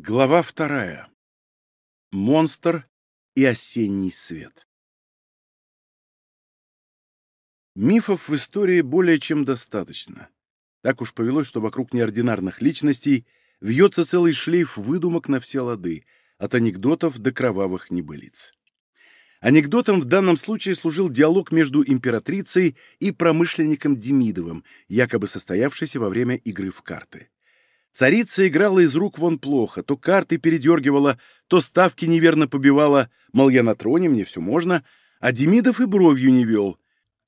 Глава вторая. Монстр и осенний свет. Мифов в истории более чем достаточно. Так уж повелось, что вокруг неординарных личностей вьется целый шлейф выдумок на все лады, от анекдотов до кровавых небылиц. Анекдотом в данном случае служил диалог между императрицей и промышленником Демидовым, якобы состоявшийся во время игры в карты. Царица играла из рук вон плохо, то карты передергивала, то ставки неверно побивала, мол, я на троне, мне все можно, а Демидов и бровью не вел.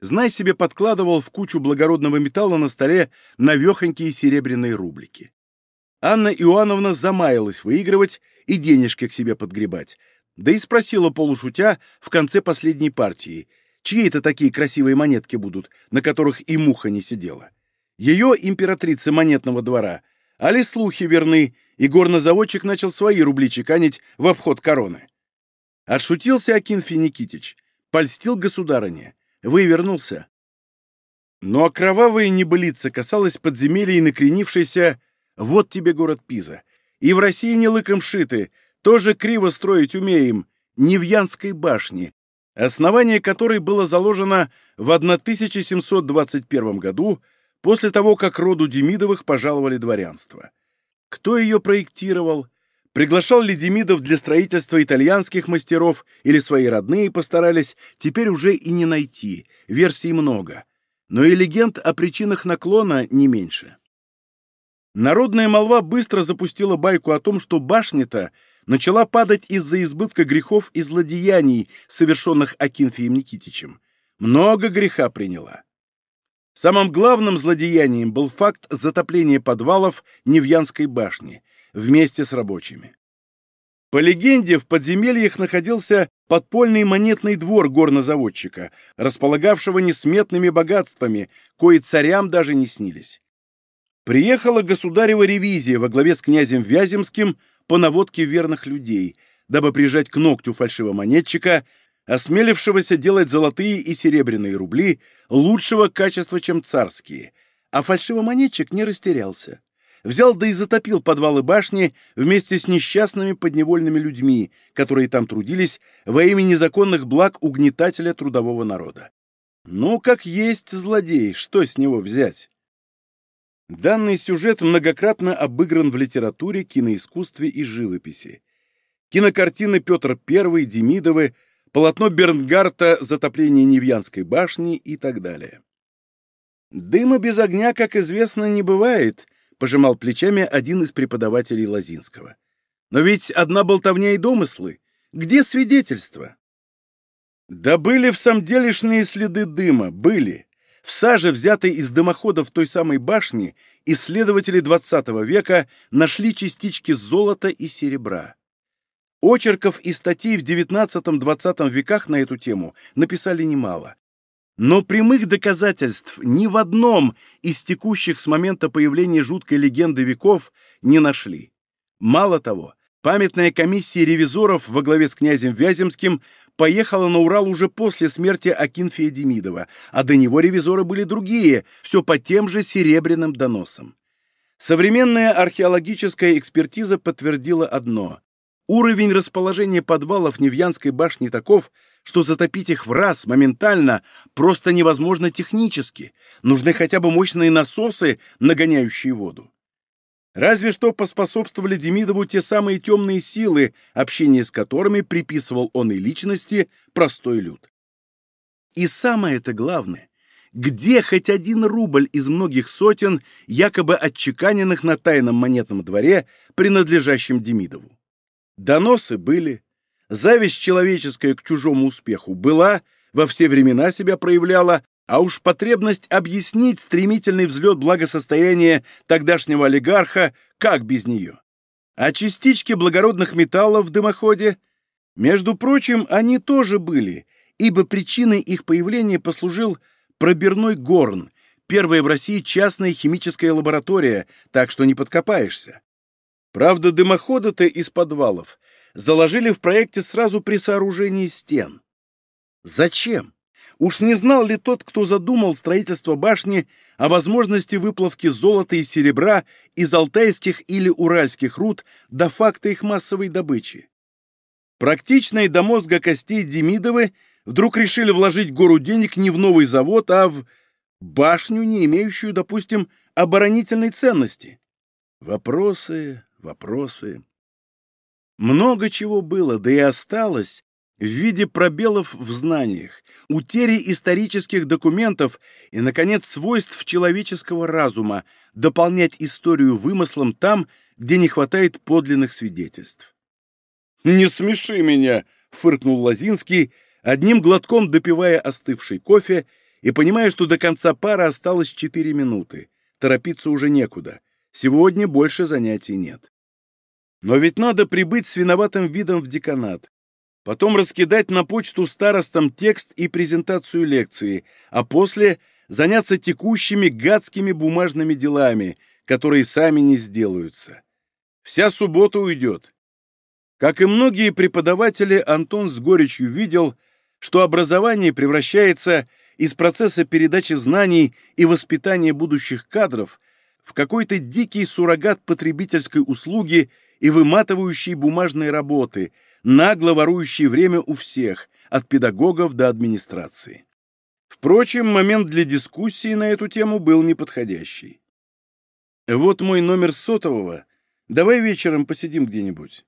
Знай себе, подкладывал в кучу благородного металла на столе навехонькие серебряные рублики. Анна Иоанновна замаялась выигрывать и денежки к себе подгребать, да и спросила полушутя в конце последней партии, чьи это такие красивые монетки будут, на которых и муха не сидела. Ее императрица монетного двора — Али слухи верны, и горнозаводчик начал свои рубли чеканить в обход короны. Отшутился Акинфий Никитич, польстил государыне, вывернулся. Но а кровавые небылица касалась подземелья и накренившейся «Вот тебе город Пиза». И в России не лыком шиты, тоже криво строить умеем, Невьянской башни, основание которой было заложено в 1721 году после того, как роду Демидовых пожаловали дворянство. Кто ее проектировал? Приглашал ли Демидов для строительства итальянских мастеров или свои родные постарались, теперь уже и не найти, версий много. Но и легенд о причинах наклона не меньше. Народная молва быстро запустила байку о том, что башня-то начала падать из-за избытка грехов и злодеяний, совершенных Акинфием Никитичем. Много греха приняла. Самым главным злодеянием был факт затопления подвалов Невьянской башни вместе с рабочими. По легенде, в подземельях находился подпольный монетный двор горнозаводчика, располагавшего несметными богатствами, кои царям даже не снились. Приехала государева ревизия во главе с князем Вяземским по наводке верных людей, дабы прижать к ногтю фальшивомонетчика осмелившегося делать золотые и серебряные рубли лучшего качества, чем царские, а фальшивомонетчик не растерялся. Взял да и затопил подвалы башни вместе с несчастными подневольными людьми, которые там трудились во имя незаконных благ угнетателя трудового народа. Ну, как есть злодей, что с него взять? Данный сюжет многократно обыгран в литературе, киноискусстве и живописи. Кинокартины Петр I, Демидовы – полотно Бернгарта «Затопление Невьянской башни» и так далее. «Дыма без огня, как известно, не бывает», — пожимал плечами один из преподавателей Лозинского. «Но ведь одна болтовня и домыслы. Где свидетельства?» Да были в самом делешные следы дыма, были. В саже, взятой из дымоходов той самой башни, исследователи XX века нашли частички золота и серебра. Очерков и статей в XIX-XX веках на эту тему написали немало. Но прямых доказательств ни в одном из текущих с момента появления жуткой легенды веков не нашли. Мало того, памятная комиссия ревизоров во главе с князем Вяземским поехала на Урал уже после смерти Акинфия Демидова, а до него ревизоры были другие, все по тем же серебряным доносам. Современная археологическая экспертиза подтвердила одно Уровень расположения подвалов Невьянской башни таков, что затопить их в раз, моментально, просто невозможно технически. Нужны хотя бы мощные насосы, нагоняющие воду. Разве что поспособствовали Демидову те самые темные силы, общение с которыми приписывал он и личности простой люд. И самое это главное, где хоть один рубль из многих сотен, якобы отчеканенных на тайном монетном дворе, принадлежащем Демидову? Доносы были, зависть человеческая к чужому успеху была, во все времена себя проявляла, а уж потребность объяснить стремительный взлет благосостояния тогдашнего олигарха, как без нее. А частички благородных металлов в дымоходе, между прочим, они тоже были, ибо причиной их появления послужил пробирной горн, первая в России частная химическая лаборатория, так что не подкопаешься. Правда, дымоходы-то из подвалов заложили в проекте сразу при сооружении стен. Зачем? Уж не знал ли тот, кто задумал строительство башни, о возможности выплавки золота и серебра из алтайских или уральских руд до факта их массовой добычи? Практичные до мозга костей Демидовы вдруг решили вложить гору денег не в новый завод, а в башню, не имеющую, допустим, оборонительной ценности. Вопросы, вопросы. Много чего было, да и осталось, в виде пробелов в знаниях, утери исторических документов и, наконец, свойств человеческого разума, дополнять историю вымыслом там, где не хватает подлинных свидетельств. «Не смеши меня!» — фыркнул Лозинский, одним глотком допивая остывший кофе и понимая, что до конца пара осталось четыре минуты. Торопиться уже некуда. Сегодня больше занятий нет. Но ведь надо прибыть с виноватым видом в деканат, потом раскидать на почту старостам текст и презентацию лекции, а после заняться текущими гадскими бумажными делами, которые сами не сделаются. Вся суббота уйдет. Как и многие преподаватели, Антон с горечью видел, что образование превращается из процесса передачи знаний и воспитания будущих кадров в какой-то дикий суррогат потребительской услуги и выматывающей бумажной работы – нагло ворующий время у всех, от педагогов до администрации. Впрочем, момент для дискуссии на эту тему был неподходящий. «Вот мой номер сотового. Давай вечером посидим где-нибудь».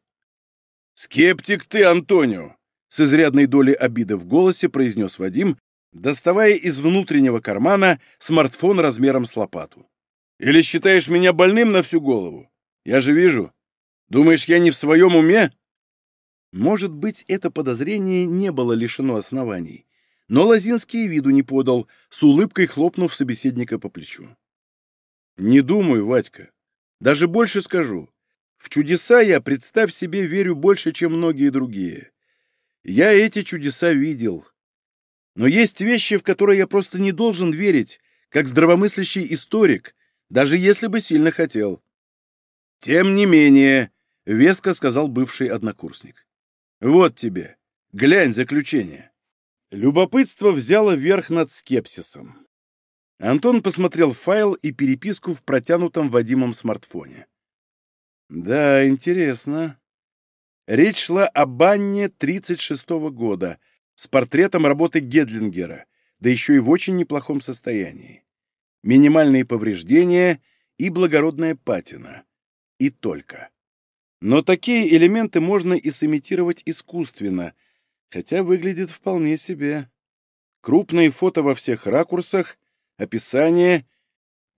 «Скептик ты, Антонио!» С изрядной долей обиды в голосе произнес Вадим, доставая из внутреннего кармана смартфон размером с лопату. «Или считаешь меня больным на всю голову? Я же вижу. Думаешь, я не в своем уме?» Может быть, это подозрение не было лишено оснований, но Лозинский виду не подал, с улыбкой хлопнув собеседника по плечу. «Не думаю, Вадька. Даже больше скажу. В чудеса я, представь себе, верю больше, чем многие другие. Я эти чудеса видел. Но есть вещи, в которые я просто не должен верить, как здравомыслящий историк, даже если бы сильно хотел». «Тем не менее», — веско сказал бывший однокурсник. Вот тебе. Глянь заключение. Любопытство взяло верх над скепсисом. Антон посмотрел файл и переписку в протянутом Вадимом смартфоне. Да, интересно. Речь шла о банне 36-го года с портретом работы Гедлингера, да еще и в очень неплохом состоянии. Минимальные повреждения и благородная патина. И только. Но такие элементы можно и сымитировать искусственно, хотя выглядит вполне себе. Крупные фото во всех ракурсах, описание,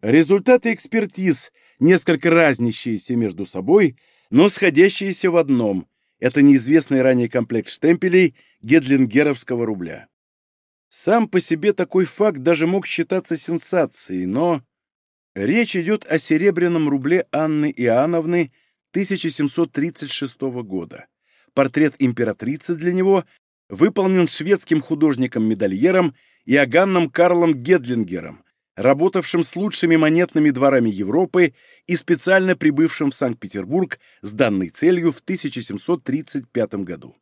результаты экспертиз, несколько разнящиеся между собой, но сходящиеся в одном — это неизвестный ранее комплект штемпелей гедлингеровского рубля. Сам по себе такой факт даже мог считаться сенсацией, но... Речь идет о серебряном рубле Анны Иоанновны — 1736 года. Портрет императрицы для него выполнен шведским художником-медальером Иоганном Карлом Гедлингером, работавшим с лучшими монетными дворами Европы и специально прибывшим в Санкт-Петербург с данной целью в 1735 году.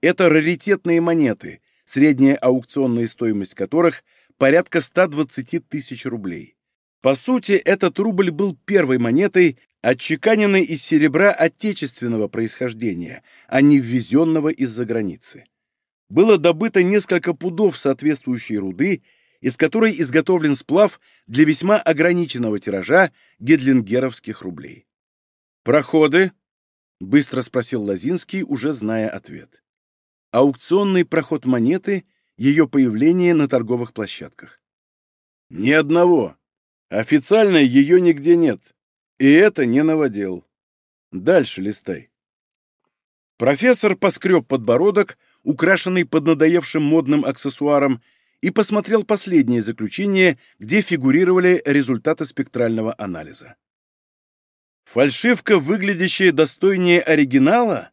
Это раритетные монеты, средняя аукционная стоимость которых порядка 120 тысяч рублей. По сути, этот рубль был первой монетой, отчеканенной из серебра отечественного происхождения, а не ввезенного из-за границы. Было добыто несколько пудов соответствующей руды, из которой изготовлен сплав для весьма ограниченного тиража гедлингеровских рублей. «Проходы?» — быстро спросил Лозинский, уже зная ответ. «Аукционный проход монеты, ее появление на торговых площадках». «Ни одного», Официально ее нигде нет. И это не новодел. Дальше листай. Профессор поскреб подбородок, украшенный поднадоевшим модным аксессуаром, и посмотрел последнее заключение, где фигурировали результаты спектрального анализа. Фальшивка, выглядящая достойнее оригинала?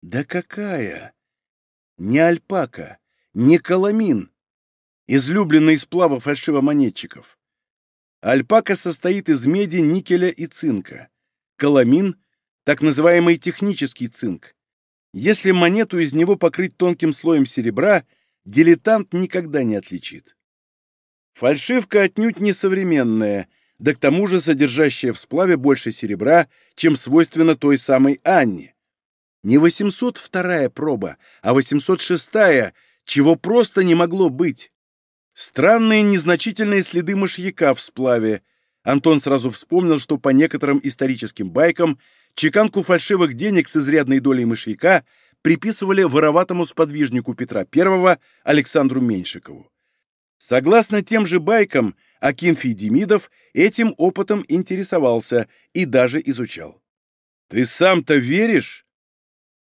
Да какая! Не альпака, не каламин, излюбленный сплава фальшивомонетчиков. Альпака состоит из меди, никеля и цинка. Каламин – так называемый технический цинк. Если монету из него покрыть тонким слоем серебра, дилетант никогда не отличит. Фальшивка отнюдь не современная, да к тому же содержащая в сплаве больше серебра, чем свойственно той самой Анне. Не 802-я проба, а 806-я, чего просто не могло быть. Странные незначительные следы мышьяка в сплаве. Антон сразу вспомнил, что по некоторым историческим байкам чеканку фальшивых денег с изрядной долей мышьяка приписывали вороватому сподвижнику Петра I Александру Меньшикову. Согласно тем же байкам, Акинфий Демидов этим опытом интересовался и даже изучал. «Ты сам-то веришь?»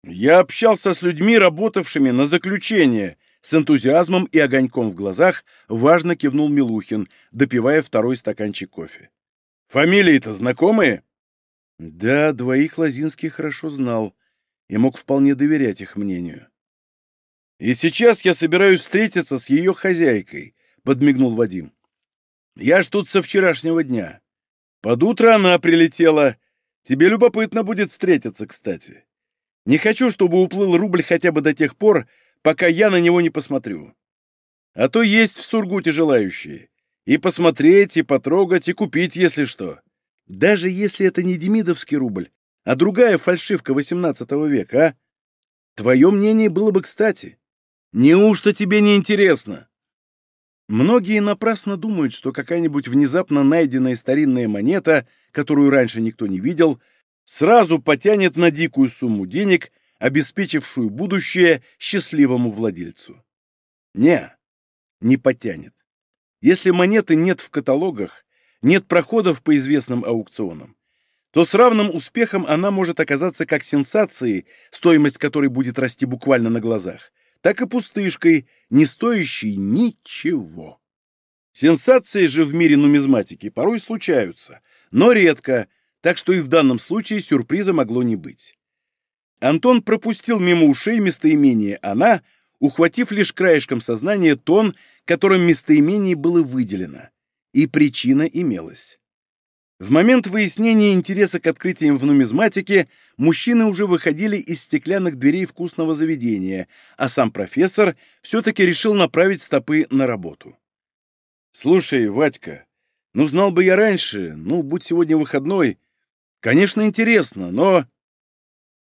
«Я общался с людьми, работавшими на заключение», с энтузиазмом и огоньком в глазах важно кивнул Милухин, допивая второй стаканчик кофе. «Фамилии-то знакомые?» Да, двоих Лозинский хорошо знал и мог вполне доверять их мнению. «И сейчас я собираюсь встретиться с ее хозяйкой», — подмигнул Вадим. «Я ж тут со вчерашнего дня. Под утро она прилетела. Тебе любопытно будет встретиться, кстати. Не хочу, чтобы уплыл рубль хотя бы до тех пор, пока я на него не посмотрю. А то есть в Сургуте желающие. И посмотреть, и потрогать, и купить, если что. Даже если это не демидовский рубль, а другая фальшивка XVIII века, а? Твое мнение было бы кстати. Неужто тебе не интересно? Многие напрасно думают, что какая-нибудь внезапно найденная старинная монета, которую раньше никто не видел, сразу потянет на дикую сумму денег обеспечившую будущее счастливому владельцу. Не, не потянет. Если монеты нет в каталогах, нет проходов по известным аукционам, то с равным успехом она может оказаться как сенсацией, стоимость которой будет расти буквально на глазах, так и пустышкой, не стоящей ничего. Сенсации же в мире нумизматики порой случаются, но редко, так что и в данном случае сюрприза могло не быть. Антон пропустил мимо ушей местоимение «она», ухватив лишь краешком сознания тон, которым местоимение было выделено. И причина имелась. В момент выяснения интереса к открытиям в нумизматике мужчины уже выходили из стеклянных дверей вкусного заведения, а сам профессор все-таки решил направить стопы на работу. «Слушай, Вадька, ну знал бы я раньше, ну, будь сегодня выходной. Конечно, интересно, но...»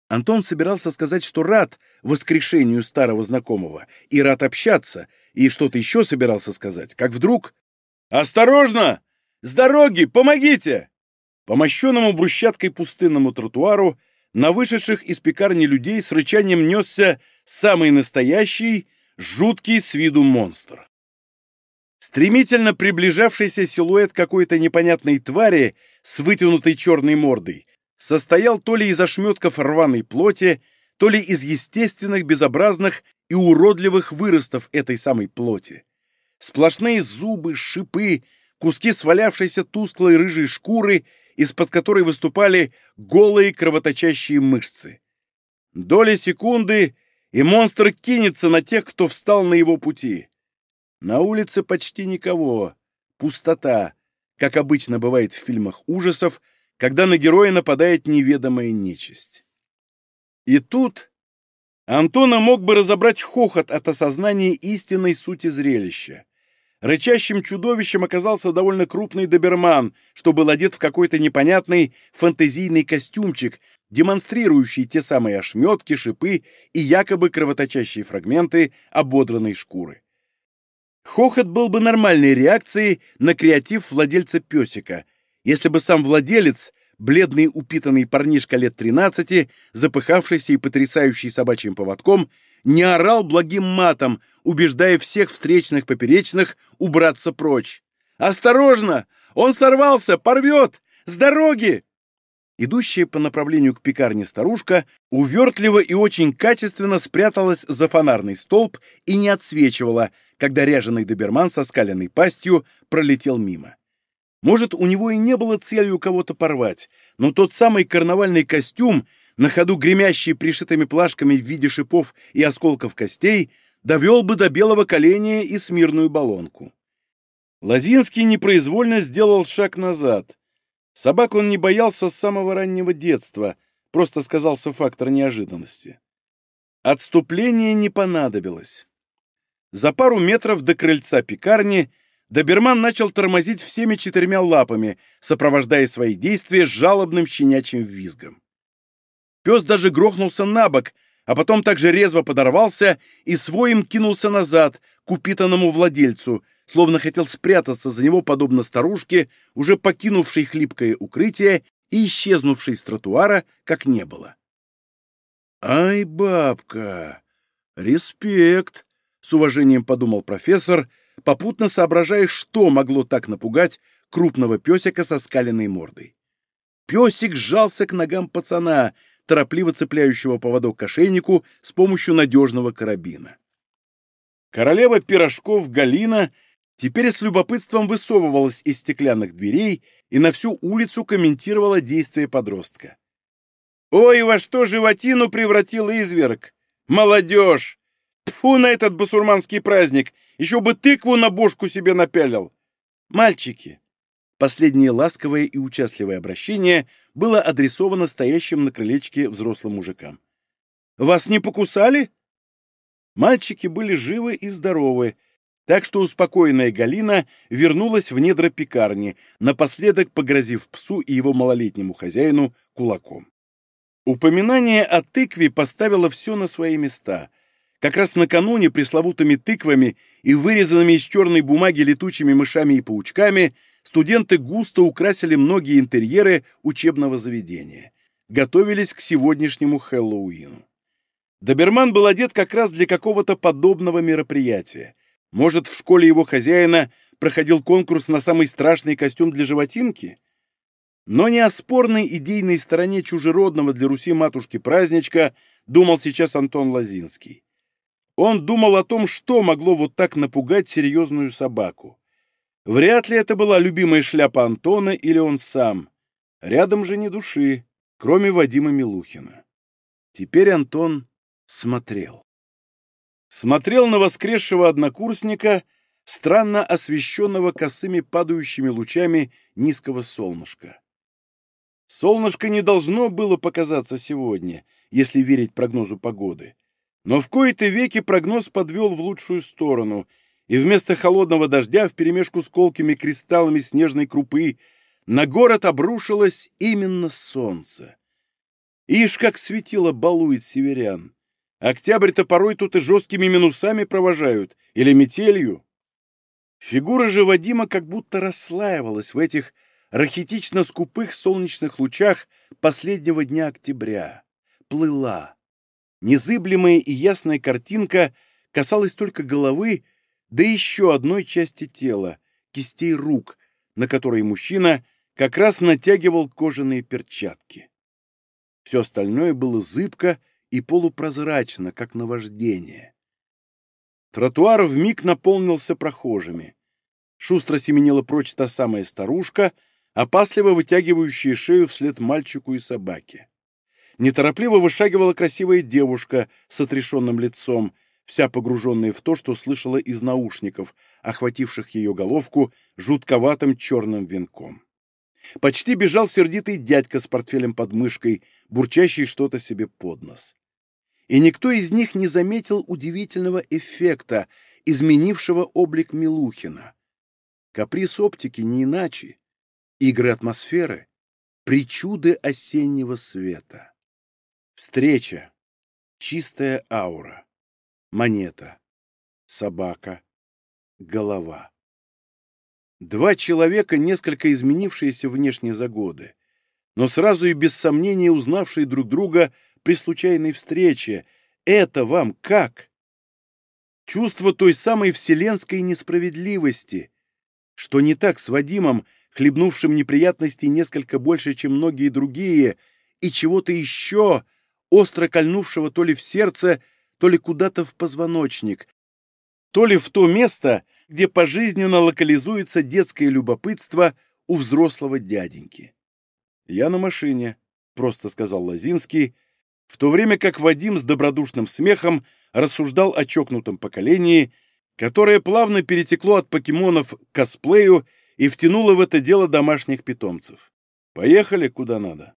Антон собирался сказать, что рад воскрешению старого знакомого и рад общаться, и что-то еще собирался сказать, как вдруг... «Осторожно! С дороги! Помогите!» По мощенному брусчаткой пустынному тротуару на вышедших из пекарни людей с рычанием несся самый настоящий, жуткий с виду монстр. Стремительно приближавшийся силуэт какой-то непонятной твари с вытянутой черной мордой состоял то ли из ошметков рваной плоти, то ли из естественных, безобразных и уродливых выростов этой самой плоти. Сплошные зубы, шипы, куски свалявшейся тусклой рыжей шкуры, из-под которой выступали голые кровоточащие мышцы. Доли секунды, и монстр кинется на тех, кто встал на его пути. На улице почти никого. Пустота, как обычно бывает в фильмах ужасов, когда на героя нападает неведомая нечисть. И тут Антона мог бы разобрать хохот от осознания истинной сути зрелища. Рычащим чудовищем оказался довольно крупный доберман, что был одет в какой-то непонятный фантазийный костюмчик, демонстрирующий те самые ошметки, шипы и якобы кровоточащие фрагменты ободранной шкуры. Хохот был бы нормальной реакцией на креатив владельца песика, если бы сам владелец, бледный упитанный парнишка лет 13, запыхавшийся и потрясающий собачьим поводком, не орал благим матом, убеждая всех встречных поперечных убраться прочь. «Осторожно! Он сорвался! Порвет! С дороги!» Идущая по направлению к пекарне старушка увертливо и очень качественно спряталась за фонарный столб и не отсвечивала, когда ряженый доберман со скаленной пастью пролетел мимо. Может, у него и не было целью кого-то порвать, но тот самый карнавальный костюм, на ходу гремящий пришитыми плашками в виде шипов и осколков костей, довел бы до белого коленя и смирную баллонку. Лозинский непроизвольно сделал шаг назад. Собак он не боялся с самого раннего детства, просто сказался фактор неожиданности. Отступление не понадобилось. За пару метров до крыльца пекарни доберман начал тормозить всеми четырьмя лапами, сопровождая свои действия жалобным щенячьим визгом. Пес даже грохнулся на бок, а потом также резво подорвался и своим кинулся назад, к упитанному владельцу, словно хотел спрятаться за него, подобно старушке, уже покинувшей хлипкое укрытие и исчезнувшей с тротуара, как не было. «Ай, бабка! Респект!» — с уважением подумал профессор, попутно соображая, что могло так напугать крупного песика со скаленной мордой. Песик сжался к ногам пацана, торопливо цепляющего поводок к ошейнику с помощью надежного карабина. Королева пирожков Галина теперь с любопытством высовывалась из стеклянных дверей и на всю улицу комментировала действия подростка. «Ой, во что животину превратил изверг! Молодежь! Тьфу на этот басурманский праздник! Еще бы тыкву на бошку себе напялил! Мальчики!» Последнее ласковое и участливое обращение было адресовано стоящим на крылечке взрослым мужикам. «Вас не покусали?» Мальчики были живы и здоровы, так что успокоенная Галина вернулась в недра пекарни, напоследок погрозив псу и его малолетнему хозяину кулаком. Упоминание о тыкве поставило все на свои места. Как раз накануне пресловутыми тыквами и вырезанными из черной бумаги летучими мышами и паучками студенты густо украсили многие интерьеры учебного заведения. Готовились к сегодняшнему Хэллоуину. Доберман был одет как раз для какого-то подобного мероприятия. Может, в школе его хозяина проходил конкурс на самый страшный костюм для животинки? Но не о спорной идейной стороне чужеродного для Руси матушки праздничка думал сейчас Антон Лозинский. Он думал о том, что могло вот так напугать серьезную собаку. Вряд ли это была любимая шляпа Антона или он сам. Рядом же ни души, кроме Вадима Милухина. Теперь Антон смотрел. Смотрел на воскресшего однокурсника, странно освещенного косыми падающими лучами низкого солнышка. Солнышко не должно было показаться сегодня, если верить прогнозу погоды. Но в кои-то веки прогноз подвел в лучшую сторону, и вместо холодного дождя вперемешку с колкими кристаллами снежной крупы на город обрушилось именно солнце. Ишь, как светило балует северян! Октябрь-то порой тут и жесткими минусами провожают, или метелью. Фигура же Вадима как будто расслаивалась в этих рахитично-скупых солнечных лучах последнего дня октября. Плыла. Незыблемая и ясная картинка касалась только головы, да еще одной части тела, кистей рук, на которые мужчина как раз натягивал кожаные перчатки. Все остальное было зыбко и полупрозрачно, как наваждение. Тротуар вмиг наполнился прохожими. Шустро семенила прочь та самая старушка, опасливо вытягивающая шею вслед мальчику и собаке. Неторопливо вышагивала красивая девушка с отрешенным лицом, вся погруженная в то, что слышала из наушников, охвативших ее головку жутковатым черным венком. Почти бежал сердитый дядька с портфелем под мышкой, бурчащий что-то себе под нос и никто из них не заметил удивительного эффекта, изменившего облик Милухина. Каприз оптики не иначе. Игры атмосферы, причуды осеннего света. Встреча. Чистая аура. Монета. Собака. Голова. Два человека, несколько изменившиеся внешне за годы, но сразу и без сомнения узнавшие друг друга – при случайной встрече. Это вам как? Чувство той самой вселенской несправедливости. Что не так с Вадимом, хлебнувшим неприятностей несколько больше, чем многие другие, и чего-то еще, остро кольнувшего то ли в сердце, то ли куда-то в позвоночник, то ли в то место, где пожизненно локализуется детское любопытство у взрослого дяденьки. «Я на машине», — просто сказал Лозинский, в то время как Вадим с добродушным смехом рассуждал о чокнутом поколении, которое плавно перетекло от покемонов к косплею и втянуло в это дело домашних питомцев. Поехали куда надо.